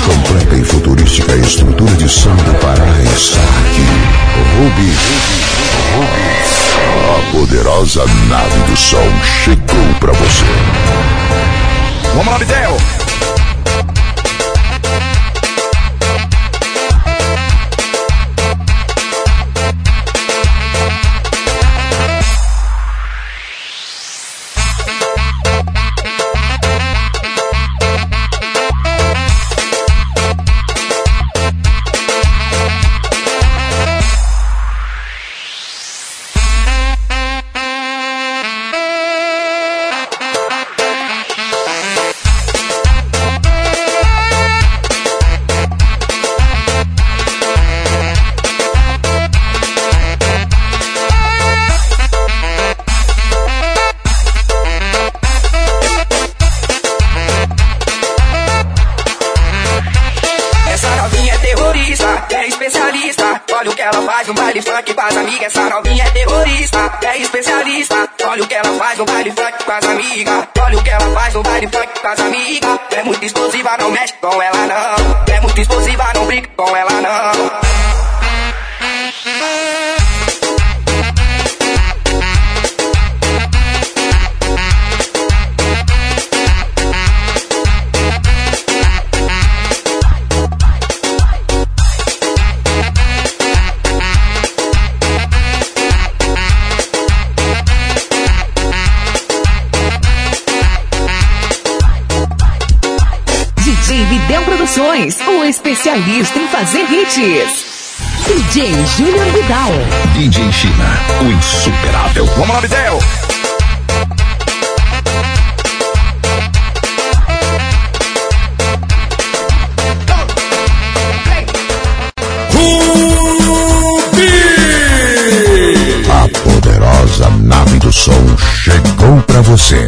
completa e futurística estrutura de som do Pará está aqui. Ruby, Ruby, a poderosa nave do som chegou pra você. Vamos lá, Bidel! Hits. DJ Júnior Vidal. DJ China, o insuperável. Vamos lá, Vidal. A poderosa nave do som chegou pra você.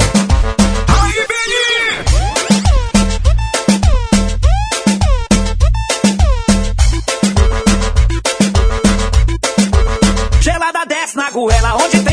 com ela onde tem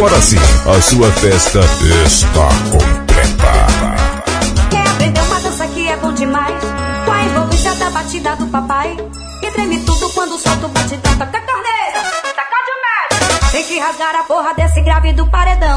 Agora sim, a sua festa está completa. Quer aprender uma dança que é bom demais? Com a envolvência da batida do papai. E treme tudo quando o salto bate tanta corneta. Sacode o médio. Tem que rasgar a porra desse grave do paredão.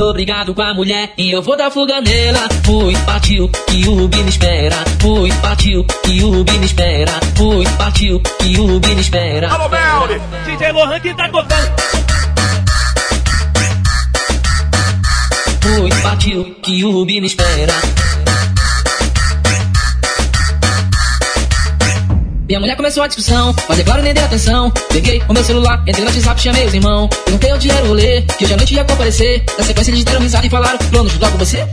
Tô brigado com a mulher e eu vou dar fuga nela. Fui, partiu, que o Bi me espera. Fui, partiu, que o Bi me espera. Fui, partiu, que o Bi me espera. Alô, Melly! DJ Lohan que tá tocando. Fui, partiu, que o Bi me espera. Minha mulher começou a discussão, mas é claro, nem dei atenção. Peguei o meu celular, entrei no WhatsApp, chamei os irmãos. Perguntei onde era o rolê, que hoje à noite ia comparecer. Na sequência eles deram risada e falaram, planos logo você?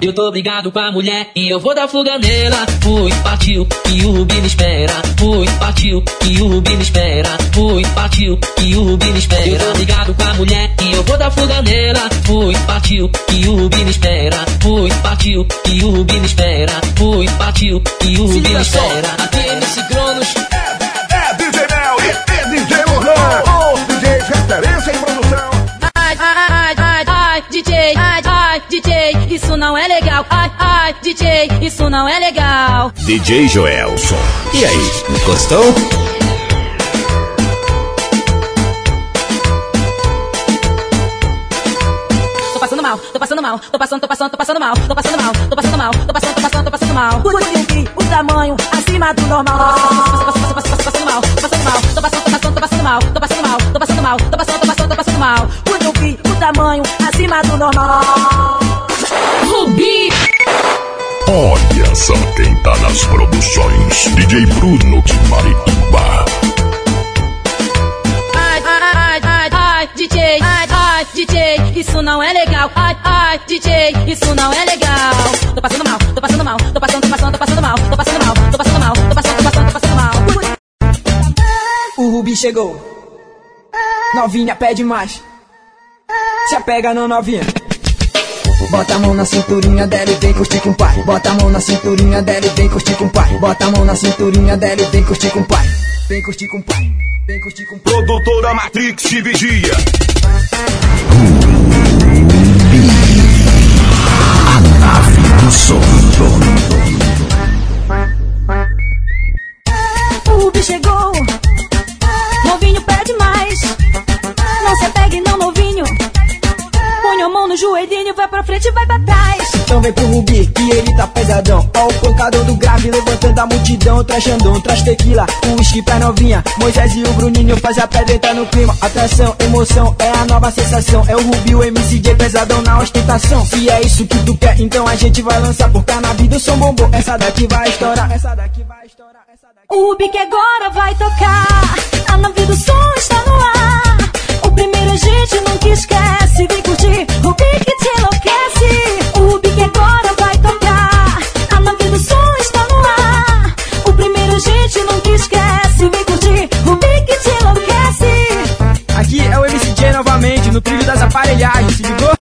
Eu tô brigado com a mulher e eu vou dar fuga nela. Fui, partiu, que o Bi me espera. Fui, partiu, que o Bi me espera. Fui, partiu, que o Bi me espera. Eu tô brigado com a mulher e eu vou dar fuga nela. Fui, partiu, que o Bi me espera. Fui, partiu, que o Bi me espera. Fui, partiu, que o Bi me espera. Aqui MC Cronos, DJ, ai, ai, DJ, isso não é legal. Ai, ai, DJ, isso não é legal. DJ Joelson. E aí, gostou? Tô passando mal, tô passando mal, tô passando, tô passando, tô passando mal, tô passando mal, tô passando mal, tô passando, tô passando, tô passando mal. Por que o tamanho acima do normal? Tô passando mal, tô passando mal, tô passando, tô passando, tô passando mal, tô passando mal, tô passando mal, tô passando, tô passando, tô passando mal. Por que o tamanho acima do normal? Rubi, Olha só quem tá nas produções. DJ Bruno de Marituba. Ai, ai, ai, ai, DJ, ai, ai, DJ, isso não é legal. Ai, ai, DJ, isso não é legal. Tô passando mal, tô passando mal, tô passando, tô passando, tô passando mal, tô passando mal, tô passando mal, tô passando, tô passando, tô passando mal. O Rubi chegou. Novinha pede mais. Se apega no novinha. Bota a mão na cinturinha dela e vem curtir com o pai. Bota a mão na cinturinha dela e vem curtir com o pai. Bota a mão na cinturinha dela e vem curtir com o pai. Vem curtir com o pai. Vem curtir com Produtora Matrix te vigia. do som. O Rubi chegou. Novinho pede mais. Não se pegue, não, novinho. Joelhinho, vai pra frente e vai pra trás. Então vem pro Rubi, que ele tá pesadão. Ó o pancador do grave, levantando a multidão. Traz Xandão, traz tequila, um whisky pra novinha. Moisés e o Bruninho faz a pedra entrar no clima. Atração, emoção, é a nova sensação. É o Rubi, o MCJ pesadão na ostentação. Se é isso que tu quer, então a gente vai lançar. Porque na vida o som bombou. Essa daqui vai estourar, essa daqui vai estourar. O Rubi que agora vai tocar. A nave do som está no ar. O primeiro a gente nunca esquece. Vem curtir. O Aqui é o MCJ novamente, no trilho das aparelhagens, se ligou?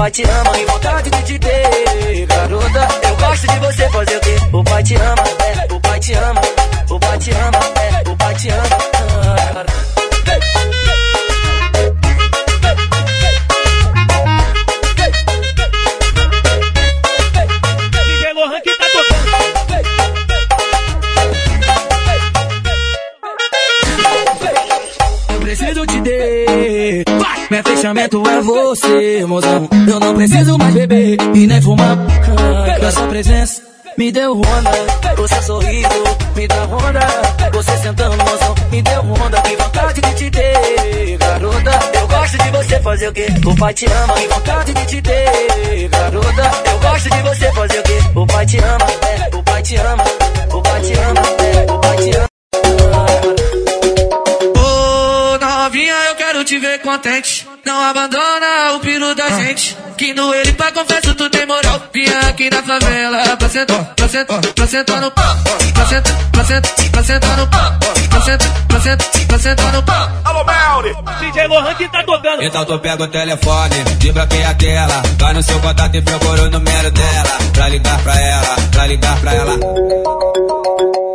Pai te ama. Que vontade de te ter, garota. Eu gosto de você fazer o quê? O pai te ama, é, o pai te ama. O pai te ama, é, o pai te ama. Tá preciso te ter. Meu fechamento é você, mozão. Me deu onda. O seu sorriso me dá onda. Você sentando, mozão, me deu onda. Que vontade de te ter, garota. Eu gosto de você fazer o quê? O pai te ama. Que vontade de te ter, garota. Eu gosto de você fazer o quê? O pai te ama, é, o pai te ama. O pai te ama, é, o pai te ama. Ô novinha, eu quero te ver contente. Não abandona o piro da gente. Que no ele pra confesso tu tem moral. Vinha aqui na favela pra sentar, pra sentar, pra sentar no pau. Pra sentar, pra sentar, pra sentar no pau. Pra sentar, pra sentar, pra sentar no pau. Alô, Melly. DJ Lohan que tá tocando. Então tu pega o telefone, desbloqueia a tela. Vai no seu contato e procura o número dela. Pra ligar pra ela, pra ligar pra ela.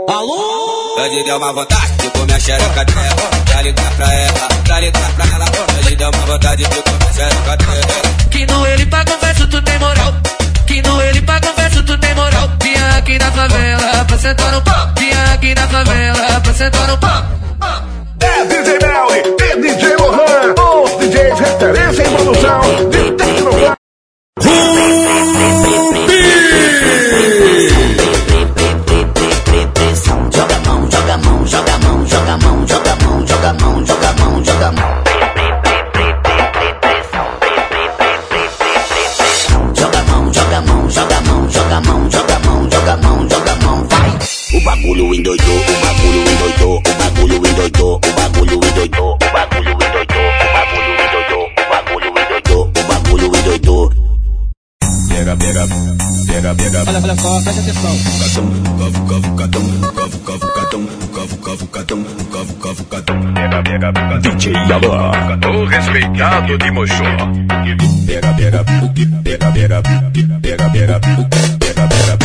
Alô? Hoje deu uma vontade de comer a xereca dela. Pra ligar pra ela, pra ligar pra ela. Hoje deu uma vontade de comer a xereca dela. Que no ele pra conversa tu tem moral. Que no ele pra conversa tu tem moral. Vinha aqui na favela pra sentar no pau. Vinha aqui na favela pra sentar no pau. É DJ Mel e DJ Lohan, os DJs referência em produção de Tecnopar. Bagulho endoidou, o bagulho endoidou, o bagulho endoidou, o bagulho endoidou, o bagulho endoidou, o bagulho endoidou, o bagulho endoidou, o bagulho endoidou. Pega, pega, pega, pega. Olha, olha só, presta atenção. Cavu, cavu, catum, cavu, cavu, catum, cavu, cavu, catum, cavu, cavu, catum. Pega, pega, pega. DJ Yalan. O respeitado de Mochô. Pega, pega, pega, pega, pega, pega, pega, pega.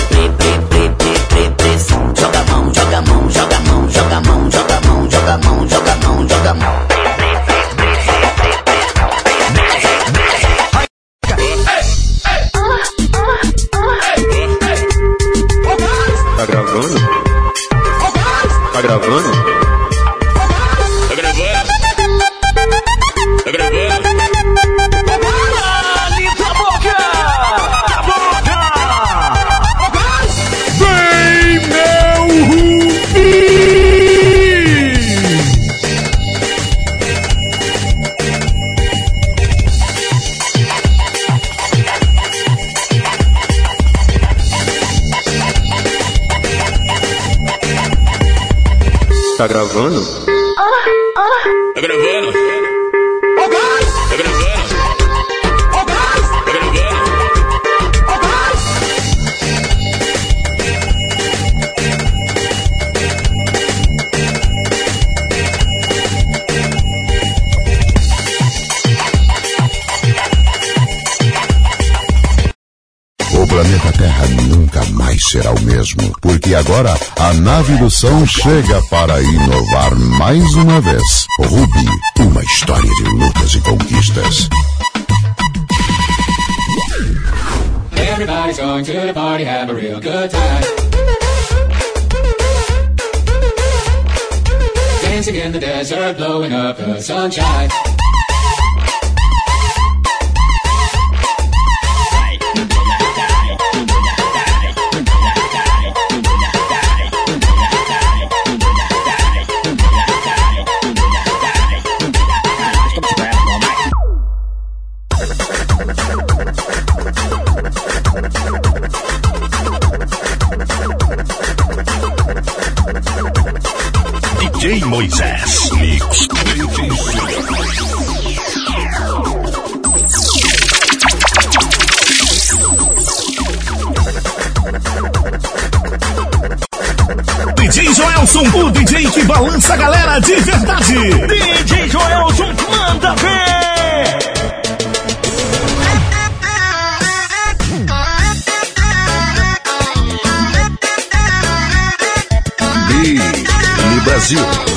Tá gravando? Tá gravando? Tá gravando? Tá gravando? O planeta Terra nunca mais será o mesmo, porque agora a nave do som chega para inovar mais uma vez. Ruby, uma história de lutas e conquistas. Everybody's going to the party, have a real good time. Dancing in the desert, blowing up the sunshine. Moisés. DJ Joelson, o DJ que balança a galera de verdade. DJ Joelson, manda ver! Brasil.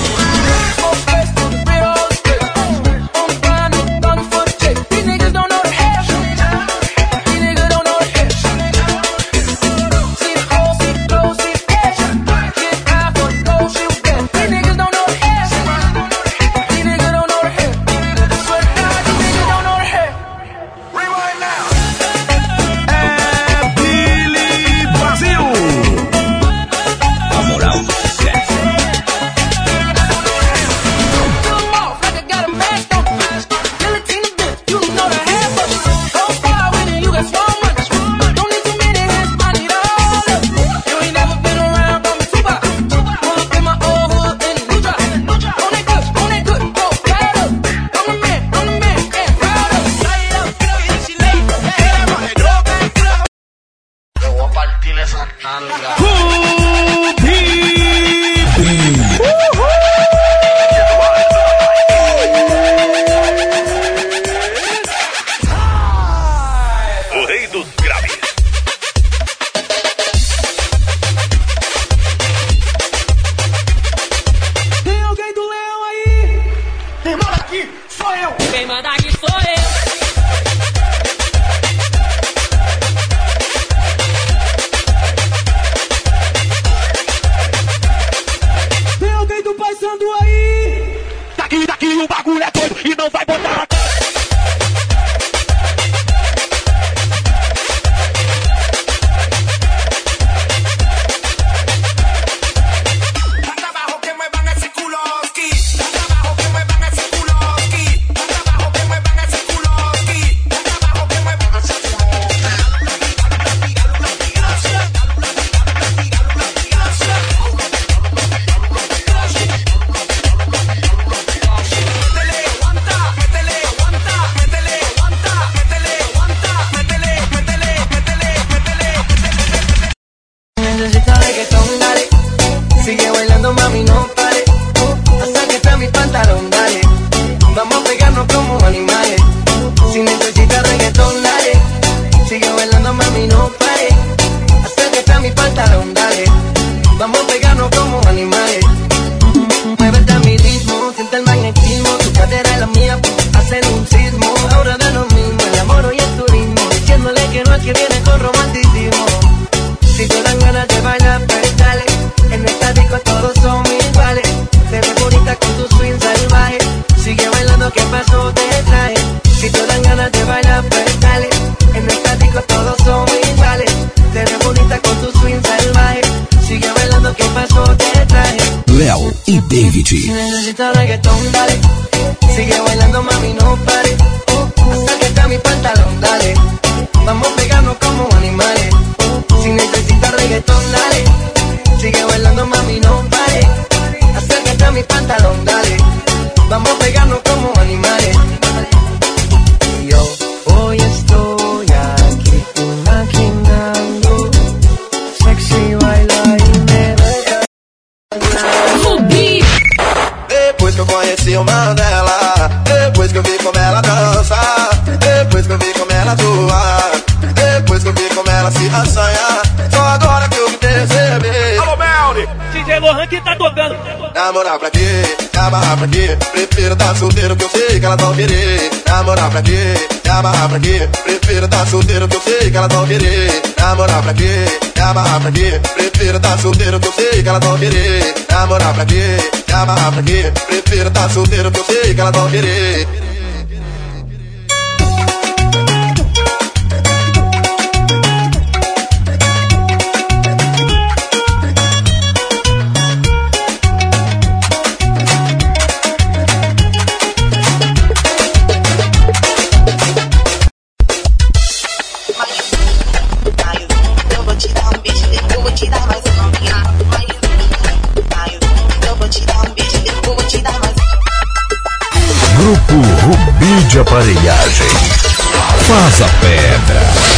David. Namorar pra quê? Amarrar pra quê? Prefiro tá solteiro que eu sei que elas vão querer. Namorar pra quê? Amarrar pra quê? Prefiro tá solteiro que eu sei que elas vão querer. Namorar pra quê? Amarrar pra quê? Prefiro tá solteiro que eu sei que elas vão querer. Namorar pra quê? Amarrar pra quê? Prefiro tá solteiro que eu sei que elas vão querer. de aparelhagem. Faz a pedra.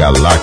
galáxia.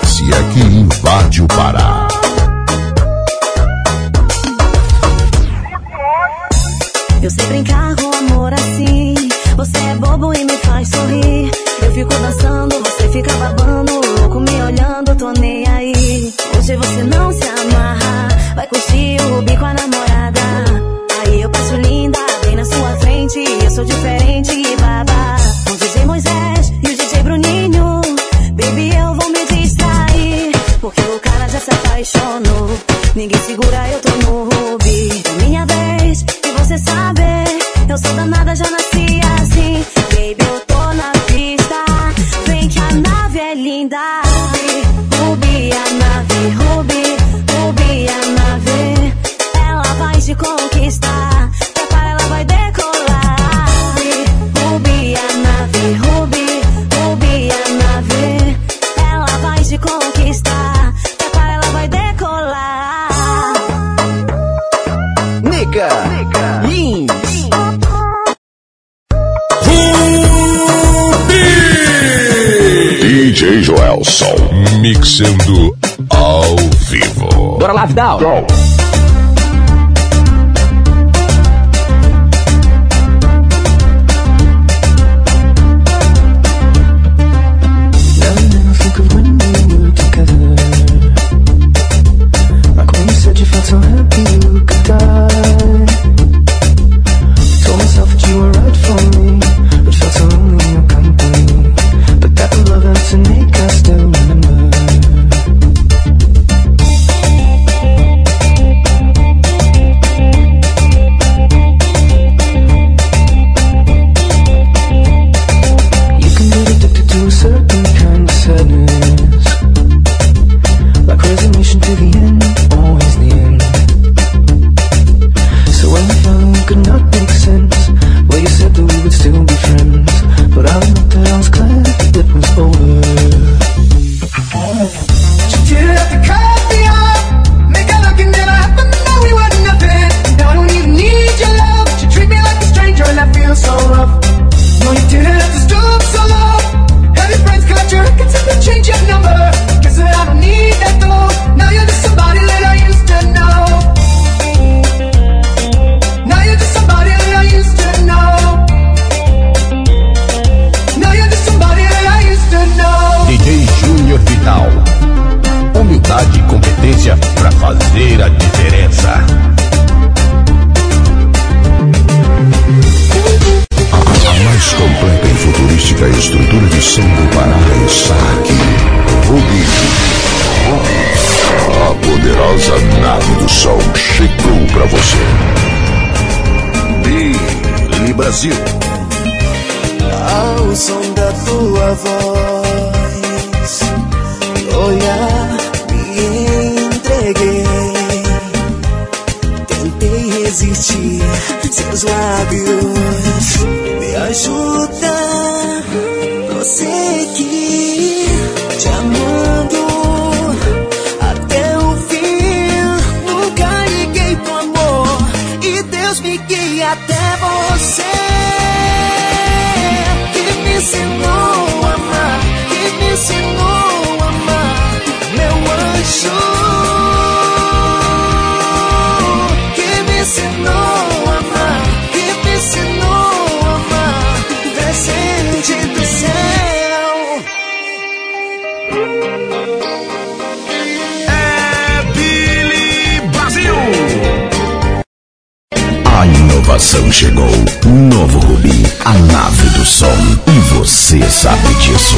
estação chegou. Novo Rubi, a nave do som. E você sabe disso.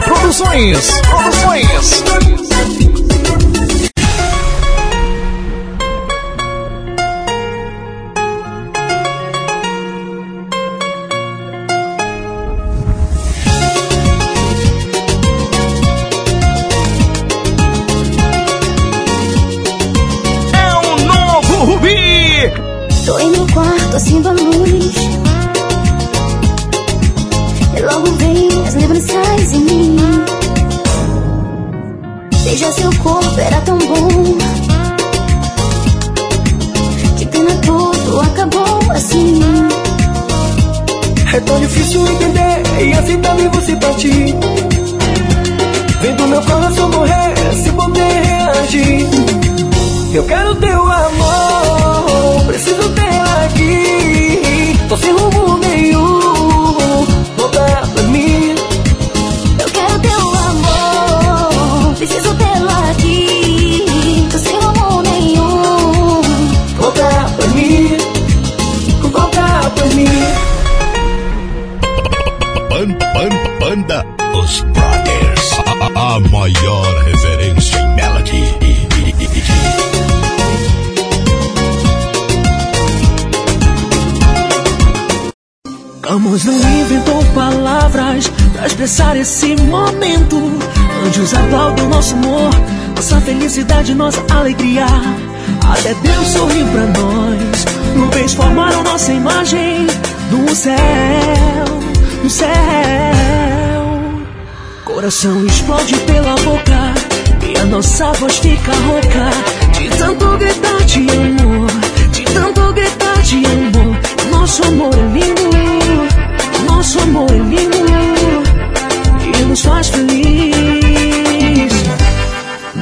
Produções. Produções. Felicidade, nossa alegria. Até Deus sorriu pra nós. Nuvens formaram nossa imagem no céu, no céu. Coração explode pela boca e a nossa voz fica rouca de tanto gritar de amor, de tanto gritar de amor. Nosso amor é lindo, nosso amor é lindo e nos faz feliz.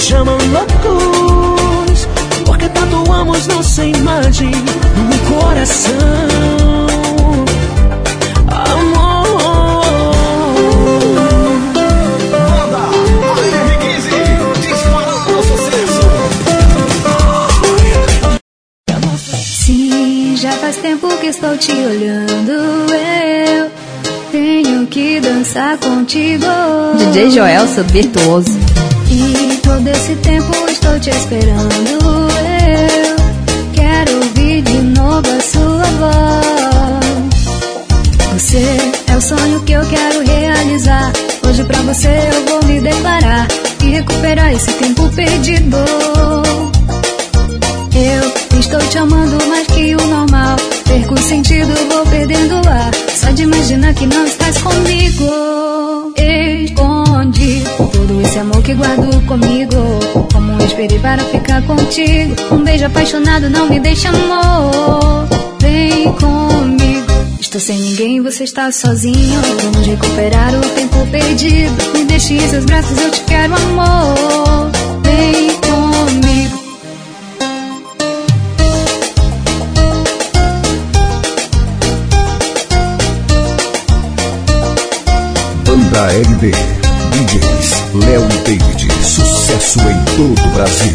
Chamam loucos porque tatuamos nossa imagem no coração. Sim, já faz tempo que estou te olhando. Eu tenho que dançar contigo. DJ Joelson, virtuoso. E todo esse tempo estou te esperando. Eu quero ouvir de novo a sua voz. Você é o sonho que eu quero realizar. Hoje pra você eu vou me declarar e recuperar esse tempo perdido. Eu estou te amando mais que o normal. Perco o sentido, vou perdendo o ar. Só de imaginar que não estás comigo. Escondi todo esse amor que guardo comigo. Como esperei para ficar contigo. Um beijo apaixonado não me deixa amor. Vem comigo. Estou sem ninguém, você está sozinho. Vamos recuperar o tempo perdido. Me deixe em seus braços, eu te quero amor. Vem comigo. Banda LB. DJs Léo e David. Sucesso em todo o Brasil.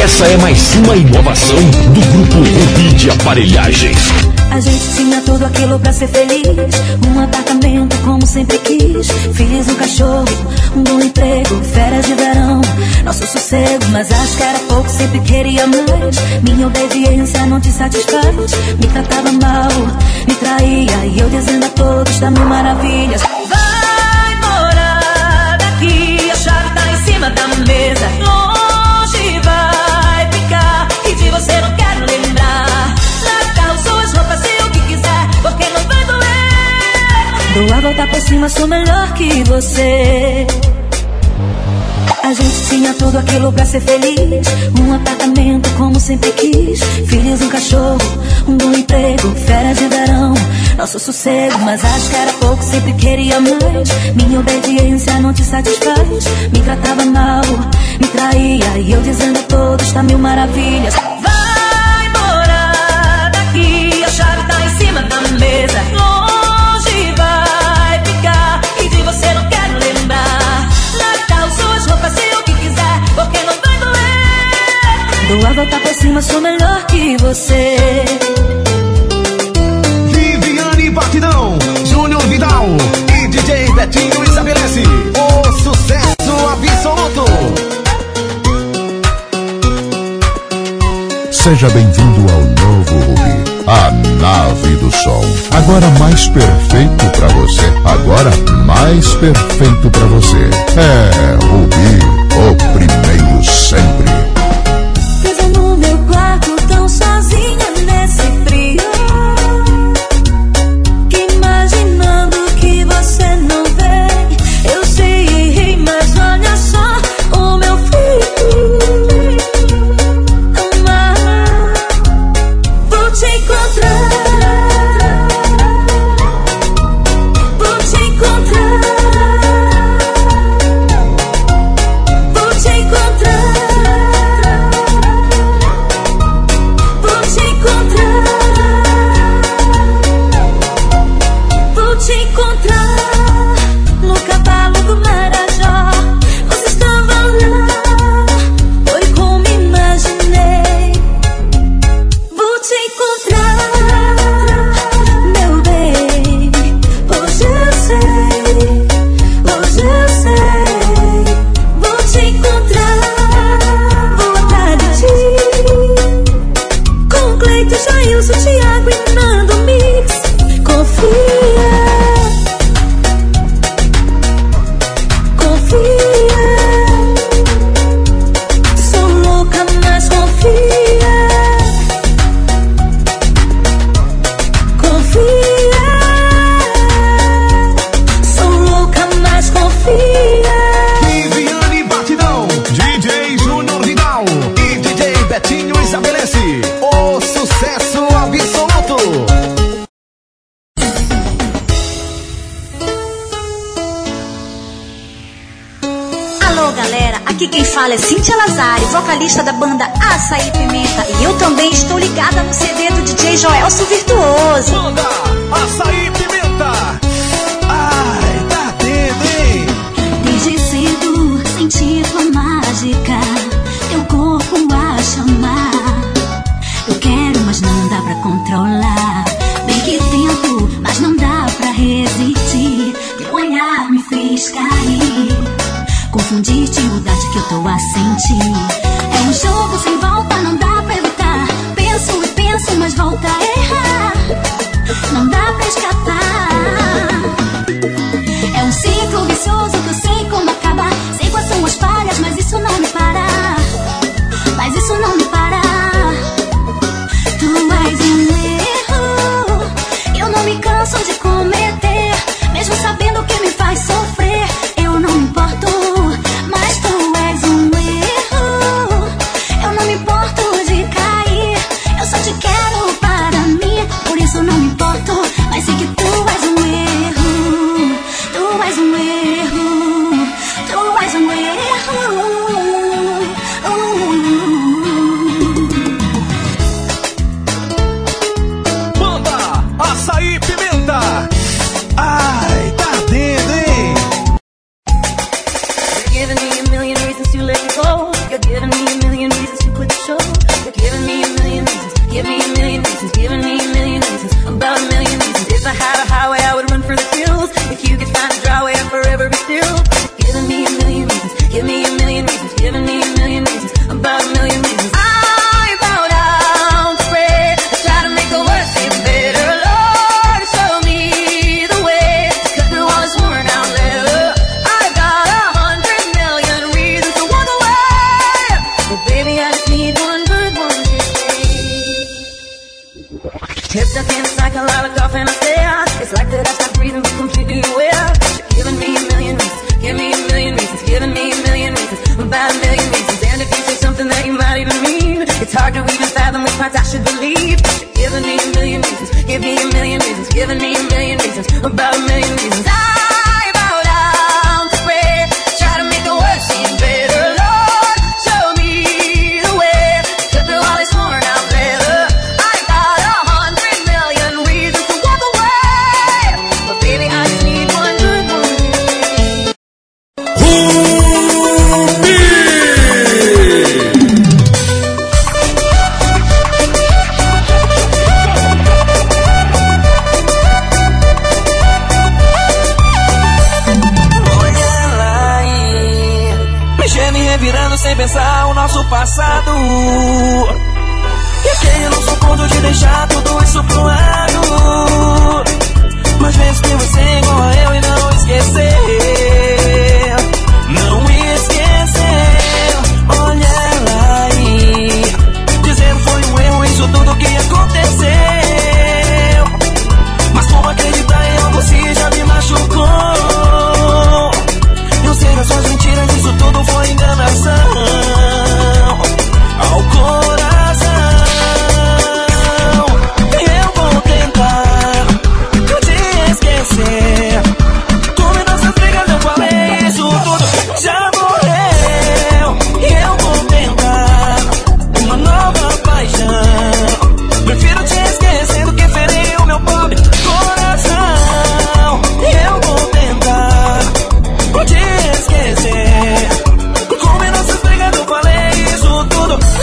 Essa é mais uma inovação do grupo Rubi de Aparelhagens. A gente tinha tudo aquilo pra ser feliz. Um apartamento como sempre quis. Filhos, um cachorro, um bom emprego, férias de verão. Nosso sossego, mas acho que era pouco, sempre queria mais. Minha obediência não te satisfaz. Me tratava mal, me traía. E eu dizendo a todos da mil maravilhas. Doer. Dou a volta por cima, sou melhor que você. A gente tinha tudo aquilo pra ser feliz. Um apartamento como sempre quis. Filhos, um cachorro, um bom emprego, férias de verão. Nosso sossego, mas acho que era pouco, sempre queria mais. Minha obediência não te satisfaz. Me tratava mal, me traía. E eu dizendo a todos, tá mil maravilhas. Vai morar daqui, a chave tá em cima da mesa. Dou a volta por cima, sou melhor que você. Viviane Batidão, Júnior Vidal e DJ Betinho estabelece o sucesso absoluto. Seja bem-vindo ao novo Rubi, a nave do som. Agora mais perfeito pra você. Agora mais perfeito pra você. É Rubi, o primeiro sempre.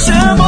Tudo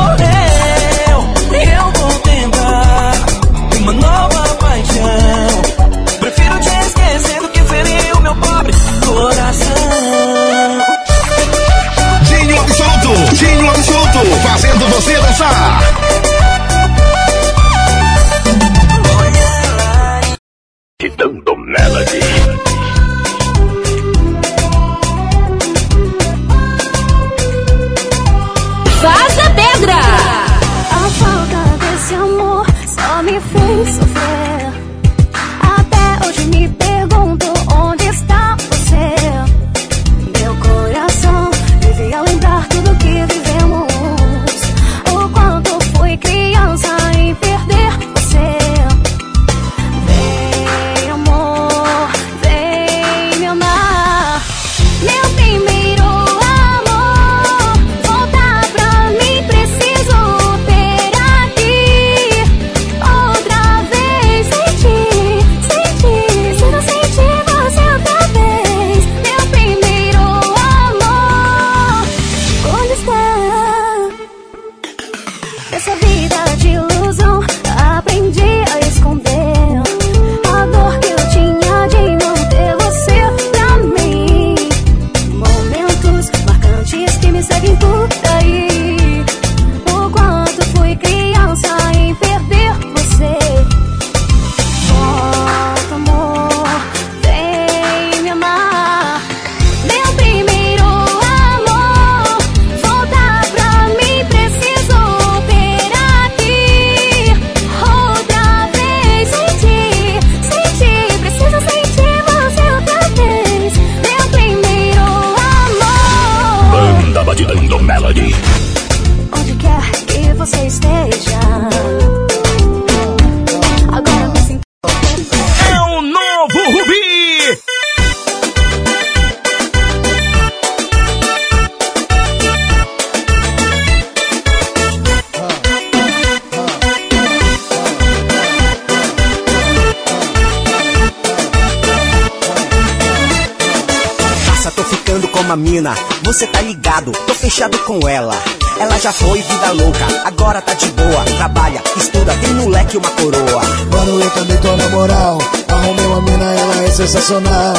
ficando com uma mina. Você tá ligado, tô fechado com ela. Ela já foi vida louca, agora tá de boa. Trabalha, estuda, tem moleque uma coroa. Mano, eu também tô na moral. Arrumei uma mina, ela é sensacional.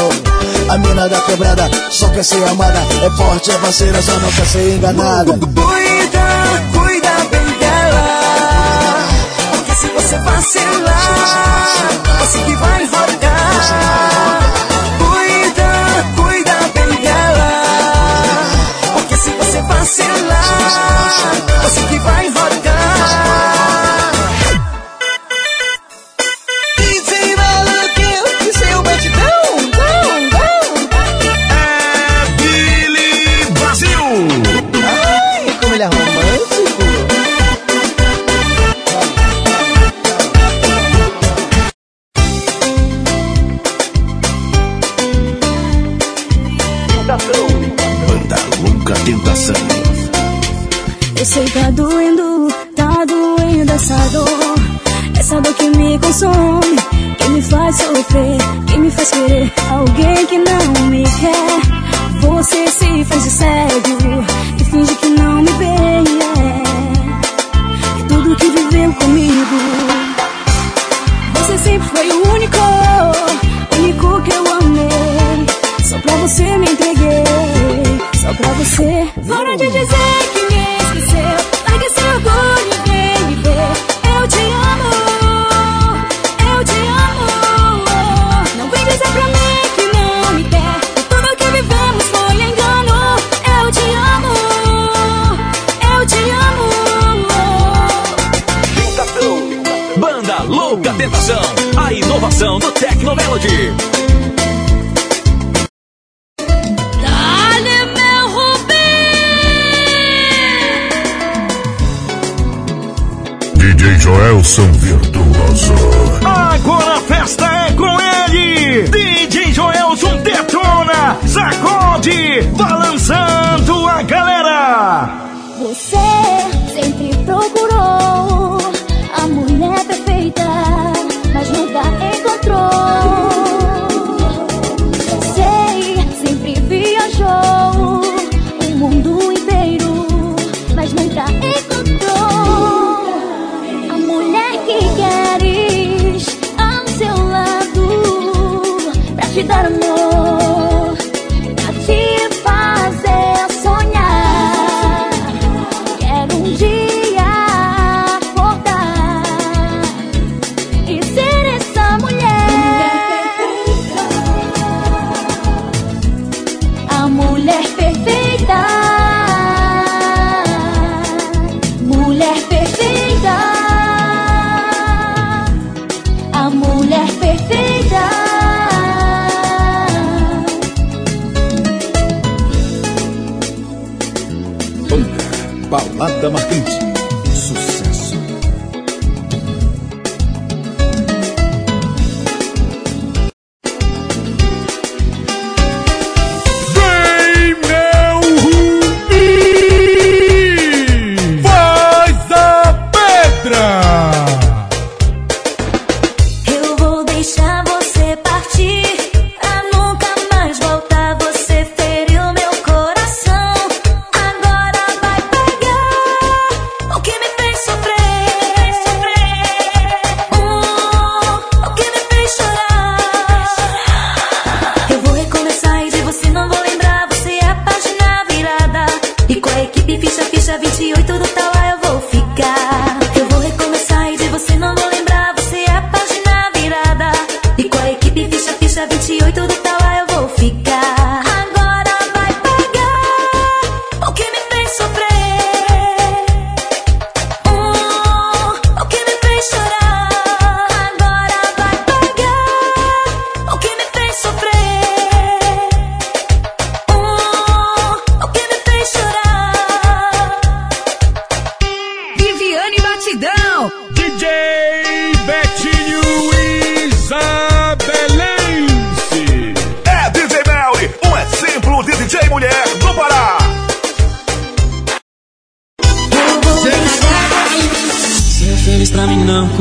A mina da quebrada, só quer ser amada. É forte, é parceira, só não quer ser enganada. Cuida, cuida bem dela. Porque se você vacilar, você que vai rodar. cancelar. Você que vai enrocar.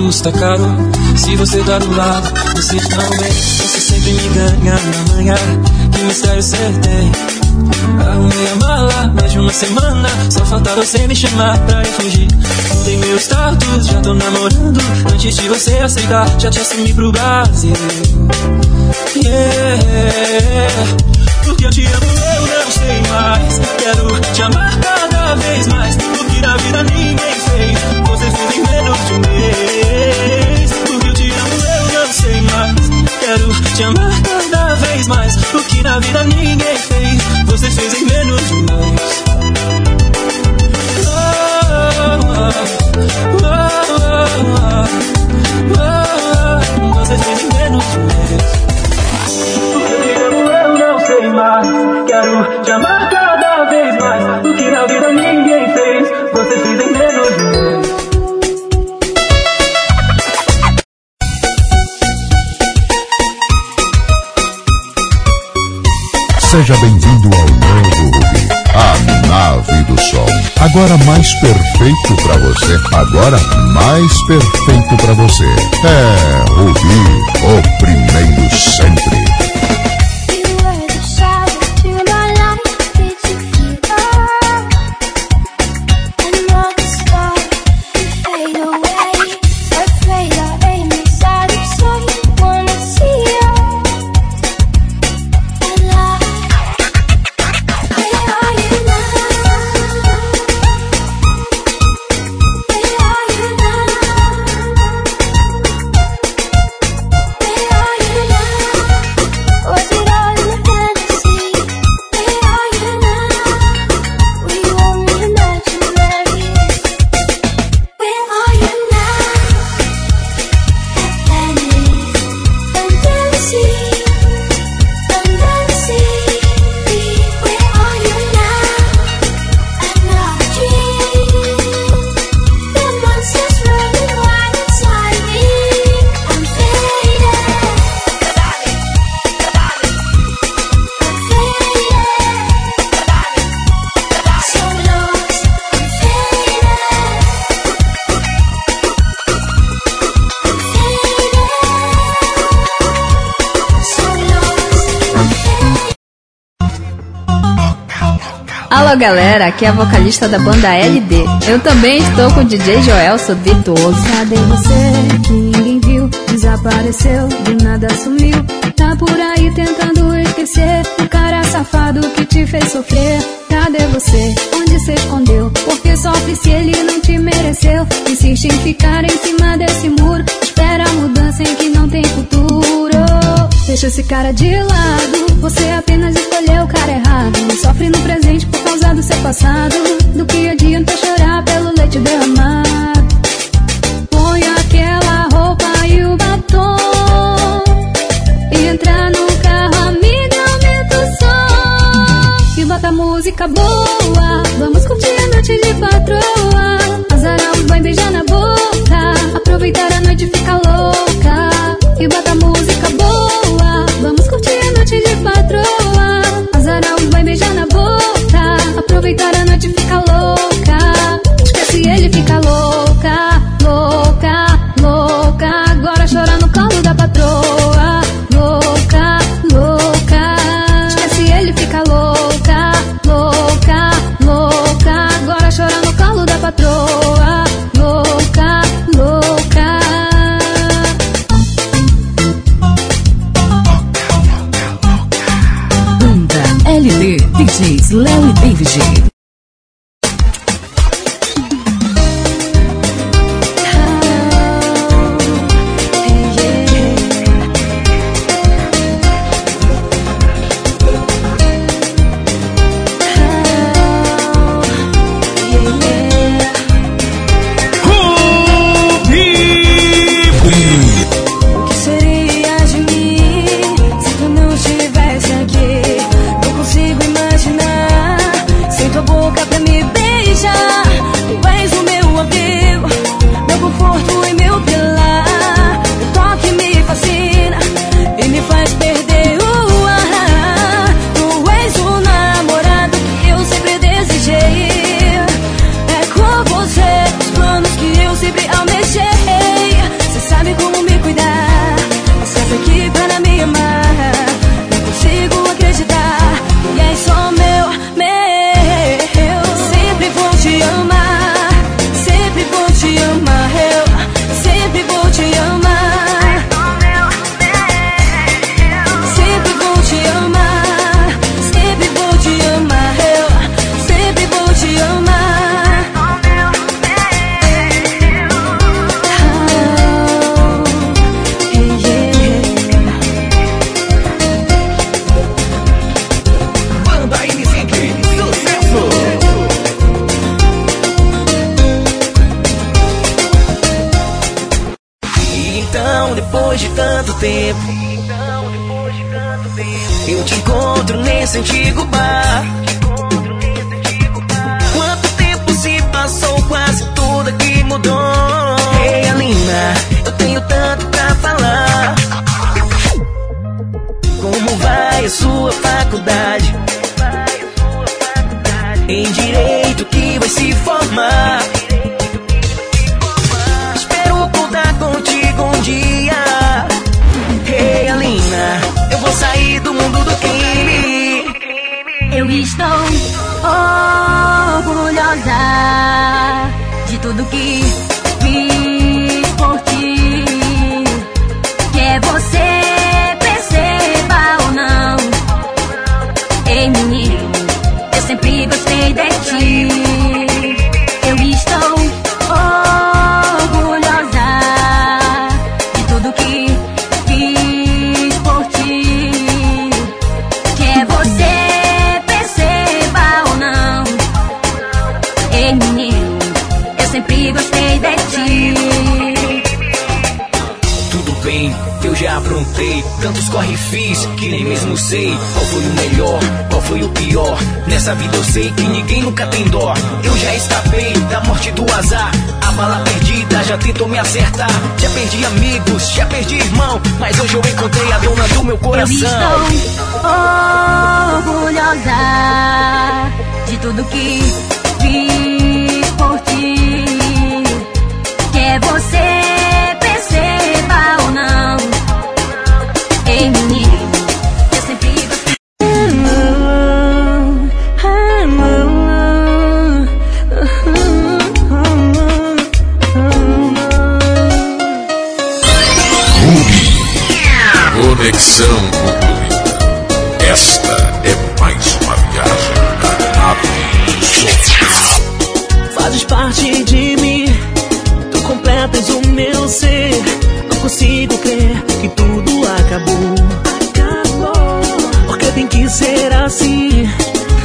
custa caro. Se você tá do lado. Você também, você sempre me ganha na manhã. Que mistério você tem? Arrumei a mala, mais de uma semana. Só faltava você me chamar pra eu fugir. Mudei meu status, já tô namorando. Antes de você aceitar, já te assumi pro Brasil. Yeah. Porque eu te amo, eu não sei mais. Quero te amar cada vez mais. Na vida ninguém fez. Você fez em menos de um mês. Porque eu te amo, eu não sei mais. Quero te amar cada vez mais. O que na vida ninguém fez. Você fez em menos de um mês. Oh, oh, oh, oh, oh, Você fez em menos de um mês. Quero te amar cada vez mais. O que na vida ninguém Seja bem-vindo ao novo Rubi, a nave do sol. Agora mais perfeito pra você. Agora mais perfeito pra você. É Rubi, o primeiro sempre. Alô galera, aqui é a vocalista da banda LD. Eu também estou com o DJ Joelson Virtuoso. Cadê você que ninguém viu? Desapareceu, do nada sumiu. Tá por aí tentando esquecer o cara safado que te fez sofrer. Cadê você? Onde você escondeu? Porque sofre se ele não te mereceu. Insiste em ficar em cima desse muro. Espera a mudança em que não tem futuro. Deixa esse cara de lado. Você apenas escolheu o cara errado. Sofre no presente por causa do seu passado. Do que adianta chorar pelo leite derramado? Põe aquela roupa e o batom. E entra música boa. Vamos curtir a noite de patroa. Azarar os vai beijar na boca. Aproveitar a noite ficar louca. E bota música Léo aprontei. Tantos corre fiz que nem mesmo sei qual foi o melhor, qual foi o pior. Nessa vida eu sei que ninguém nunca tem dó. Eu já escapei da morte do azar. A bala perdida já tentou me acertar. Já perdi amigos, já perdi irmão. Mas hoje eu encontrei a dona do meu coração. Eu estou orgulhosa de tudo que fiz por ti. Que é você. Conexão ser assim,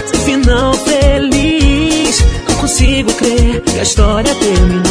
sem final feliz. Não consigo crer que a história terminou.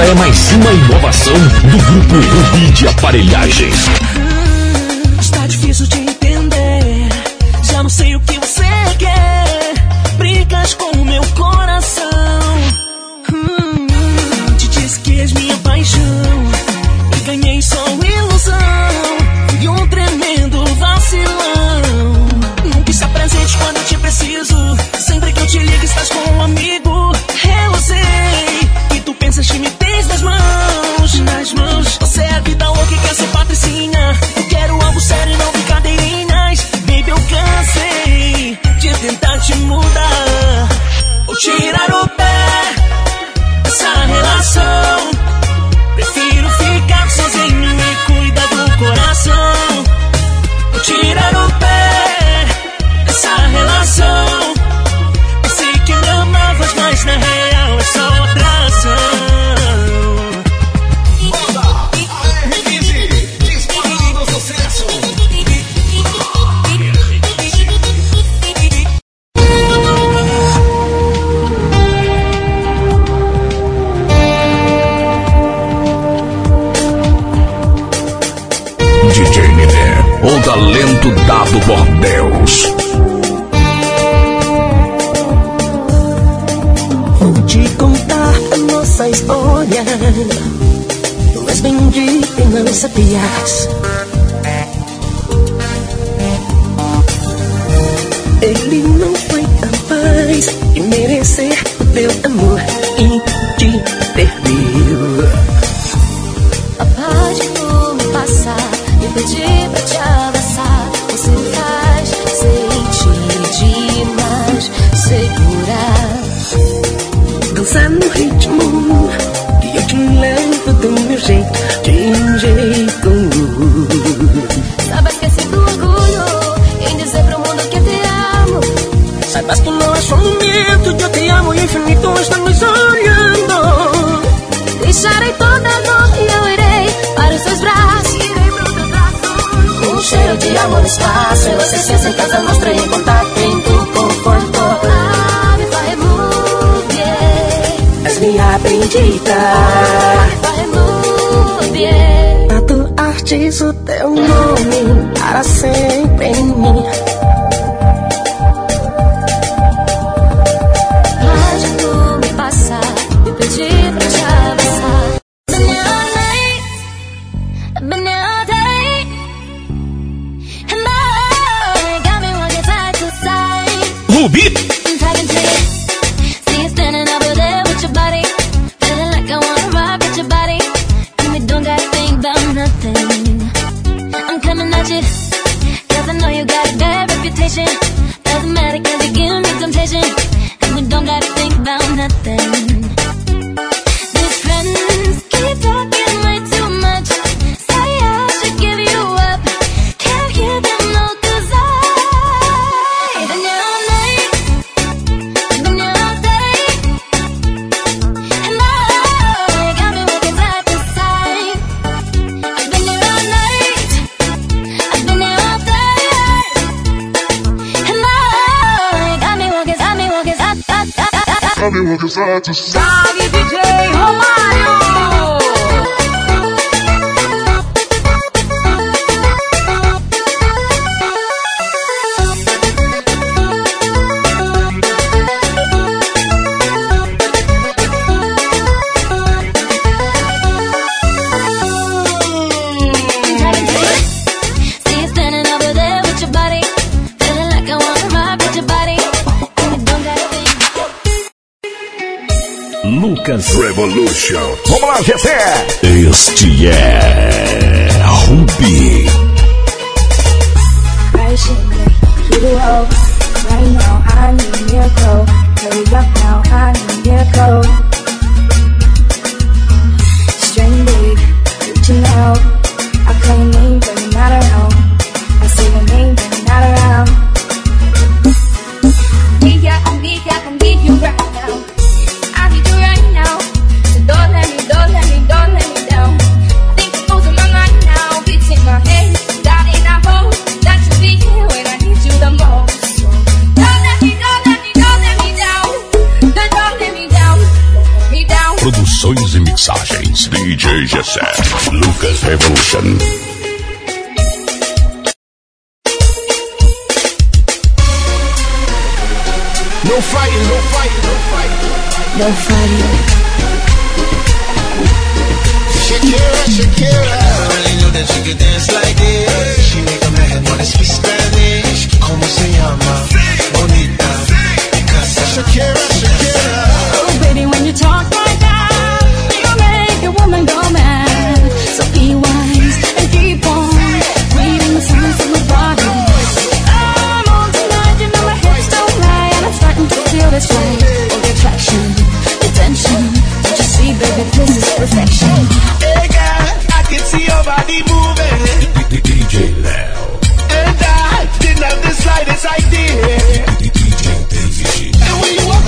Essa é mais uma inovação do Grupo Rubi de Aparelhagens. Yeah. Amo no espaço E você se hace casa, nuestro em contato em tu conforto. Ave, vai, muy bien. Es mi aprendida. Ave, muy bien. Tua arte o teu nome para sempre em mim. Girls Revolution. No fighting, no fighting, no fighting. No fighting. Shakira, Shakira. I never really knew that she could dance like this. She make a man wanna speak Spanish. Como se llama? Bonita. Shakira.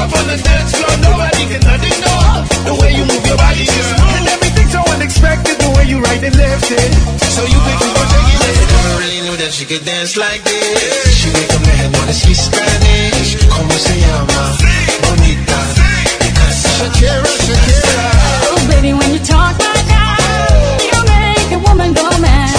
up on the dance floor, nobody can ignore the way you move your body, girl. And everything's so unexpected, the way you right and left it. So you think you gon' take it? I never really knew that she could dance like this. She make a man wanna speak Spanish. Como se llama? Bonita. Because Shakira, Shakira. Oh, baby, when you talk like that, you make a woman go mad.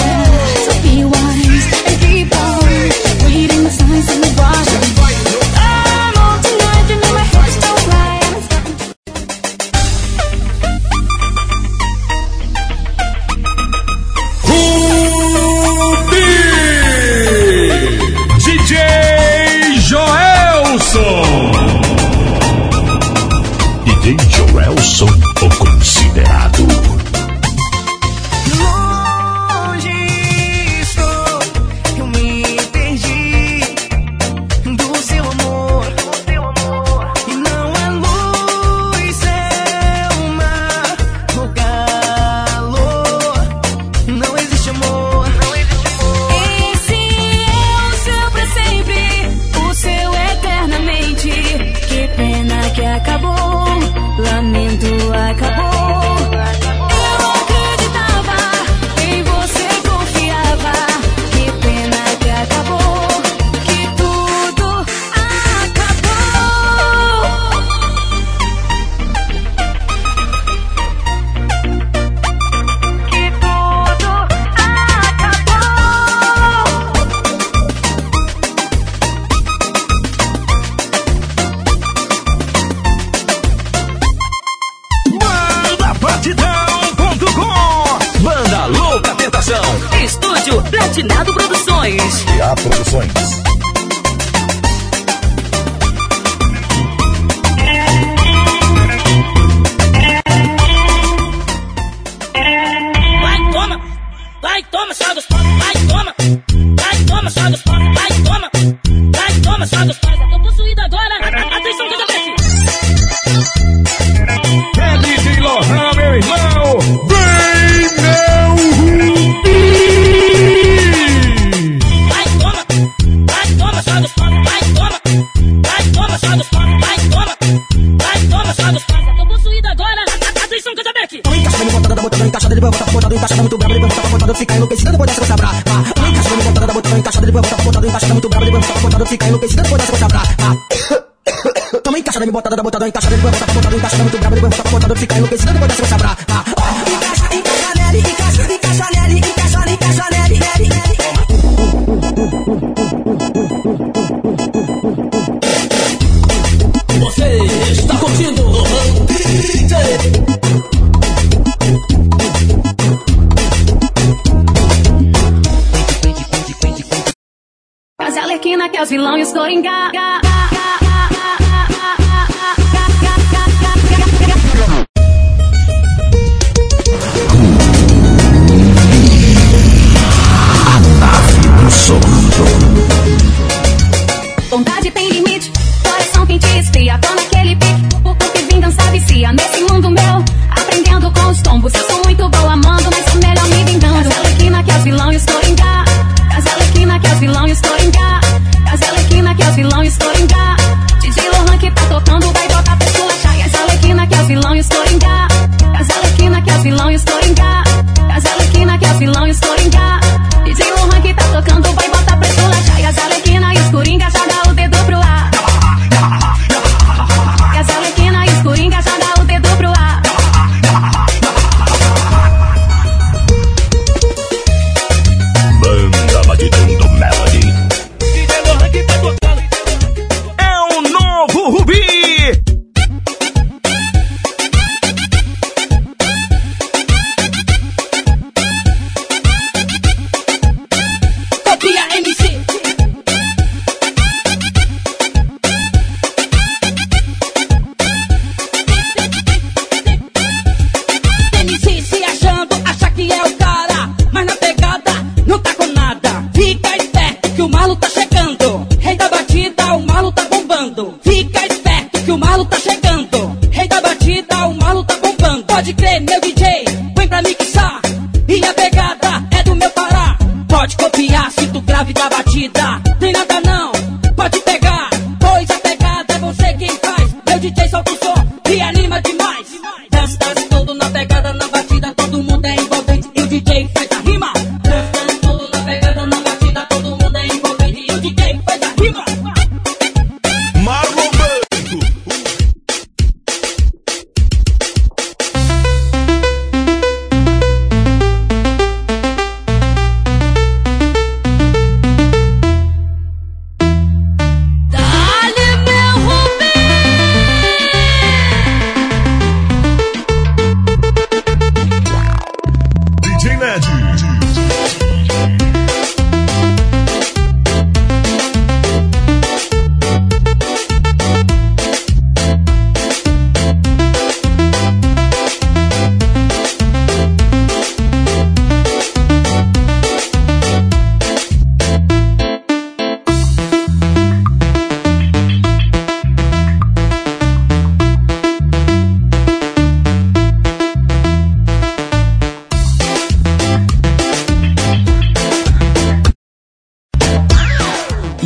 I'm missing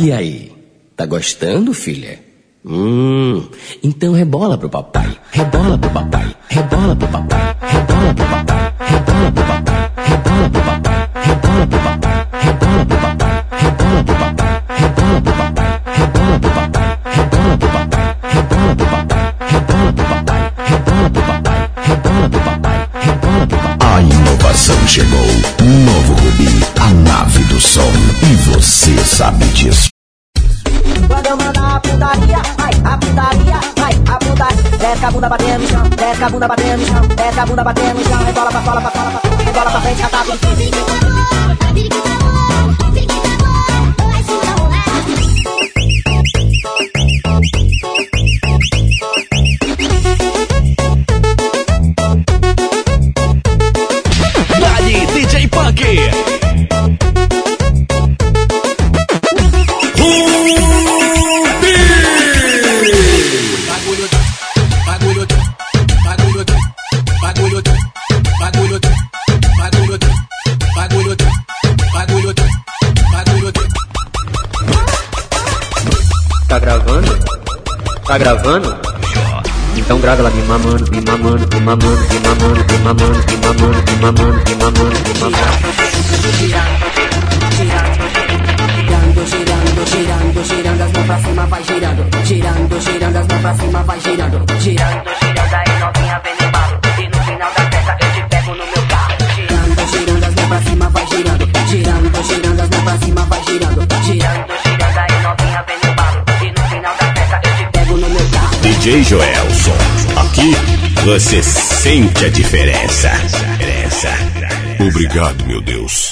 E aí? Tá gostando, filha? Hum, então rebola pro papai, rebola pro papai, rebola pro papai, rebola pro papai, rebola pro papai, rebola pro papai, rebola pro papai, rebola pro papai, rebola pro papai, rebola pro papai, rebola pro papai, rebola pro papai, rebola pro papai, rebola pro papai, rebola pro papai, rebola pro papai, rebola pro papai. A inovação chegou, um novo Rubi, a nave do som, e você sabe disso. a bunda batendo no chão, desce a bunda batendo no chão, desce a bunda batendo no chão, rebola pra fora, pra fora, pra fora, rebola pra frente, ataca. Gravando? Então grava lá, me mamando, me mamando, me mamando, me mamando, me mamando, me mamando, me mamando, me mamando, me mamando. Girando, girando, girando, girando as mãos pra cima, vai girando. Girando, girando as mãos pra cima, vai girando. Girando, girando aí novinha vem no embalo. E no final da festa eu te pego no meu carro. Girando, girando as mãos pra cima, vai girando. Girando, girando as mãos pra cima, vai girando. Girando, girando aí novinha DJ Joelson, aqui você sente a diferença. Obrigado, meu Deus.